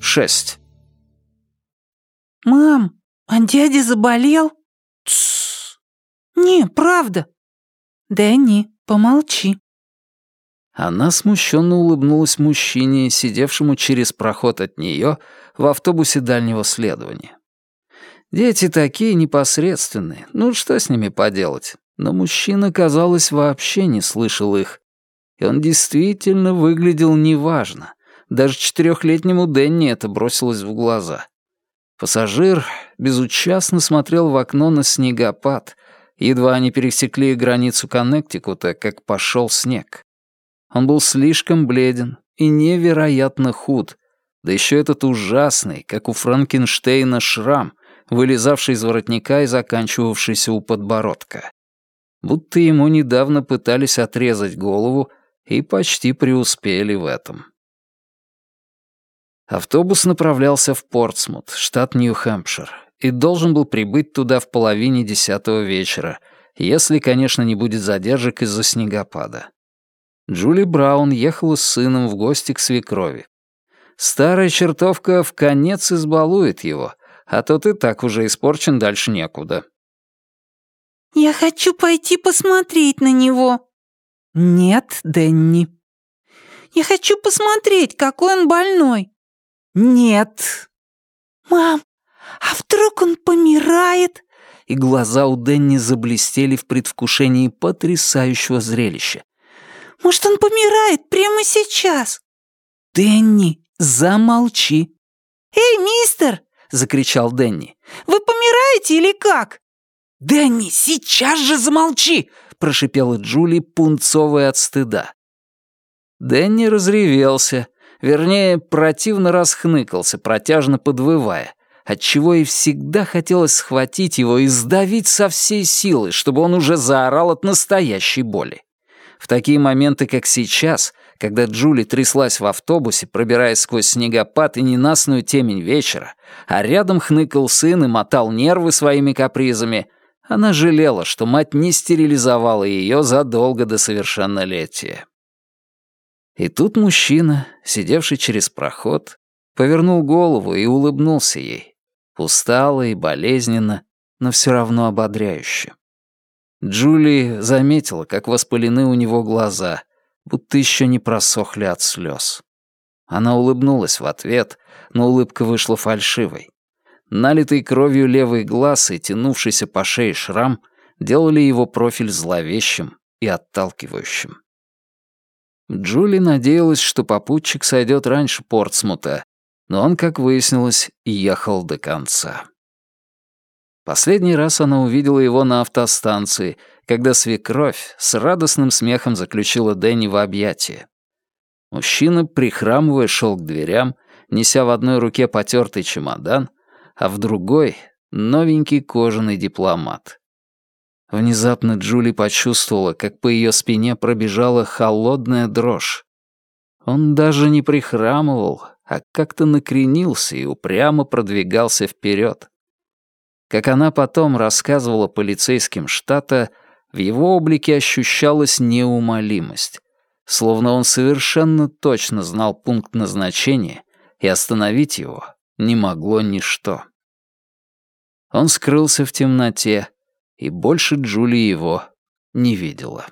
Шесть. «Мам, а дядя заболел?» «Тссс! Не, правда!» «Дэнни, помолчи!» Она смущенно улыбнулась мужчине, сидевшему через проход от нее в автобусе дальнего следования. Дети такие непосредственные, ну что с ними поделать? Но мужчина, казалось, вообще не слышал их. И он действительно выглядел неважно. Даже четырехлетнему Дэнни это бросилось в глаза. Пассажир безучастно смотрел в окно на снегопад. Едва они пересекли границу Коннектикута, как пошел снег. Он был слишком бледен и невероятно худ, да еще этот ужасный, как у Франкенштейна, шрам, вылезавший из воротника и заканчивавшийся у подбородка. Будто ему недавно пытались отрезать голову и почти преуспели в этом. Автобус направлялся в Портсмут, штат Нью-Хэмпшир, и должен был прибыть туда в половине десятого вечера, если, конечно, не будет задержек из-за снегопада. Джули Браун ехала с сыном в гости к свекрови. Старая чертовка в конец избалует его, а тот и так уже испорчен дальше некуда. «Я хочу пойти посмотреть на него». «Нет, Дэнни». «Я хочу посмотреть, какой он больной». «Нет». «Мам, а вдруг он помирает?» И глаза у Дэнни заблестели в предвкушении потрясающего зрелища. Может, он помирает прямо сейчас?» «Дэнни, замолчи!» «Эй, мистер!» — закричал Дэнни. «Вы помираете или как?» «Дэнни, сейчас же замолчи!» — прошипела Джули, пунцовая от стыда. Дэнни разревелся, вернее, противно расхныкался, протяжно подвывая, отчего и всегда хотелось схватить его и сдавить со всей силы, чтобы он уже заорал от настоящей боли. В такие моменты, как сейчас, когда Джули тряслась в автобусе, пробираясь сквозь снегопад и ненастную темень вечера, а рядом хныкал сын и мотал нервы своими капризами, она жалела, что мать не стерилизовала ее задолго до совершеннолетия. И тут мужчина, сидевший через проход, повернул голову и улыбнулся ей. Устало и болезненно, но все равно ободряюще. Джули заметила, как воспалены у него глаза, будто еще не просохли от слез. Она улыбнулась в ответ, но улыбка вышла фальшивой. Налитый кровью левый глаз и тянувшийся по шее шрам делали его профиль зловещим и отталкивающим. Джули надеялась, что попутчик сойдет раньше Портсмута, но он, как выяснилось, ехал до конца. Последний раз она увидела его на автостанции, когда свекровь с радостным смехом заключила Дэнни в объятия. Мужчина, прихрамывая, шел к дверям, неся в одной руке потертый чемодан, а в другой — новенький кожаный дипломат. Внезапно Джули почувствовала, как по ее спине пробежала холодная дрожь. Он даже не прихрамывал, а как-то накренился и упрямо продвигался вперед. Как она потом рассказывала полицейским штата, в его облике ощущалась неумолимость, словно он совершенно точно знал пункт назначения, и остановить его не могло ничто. Он скрылся в темноте, и больше Джули его не видела.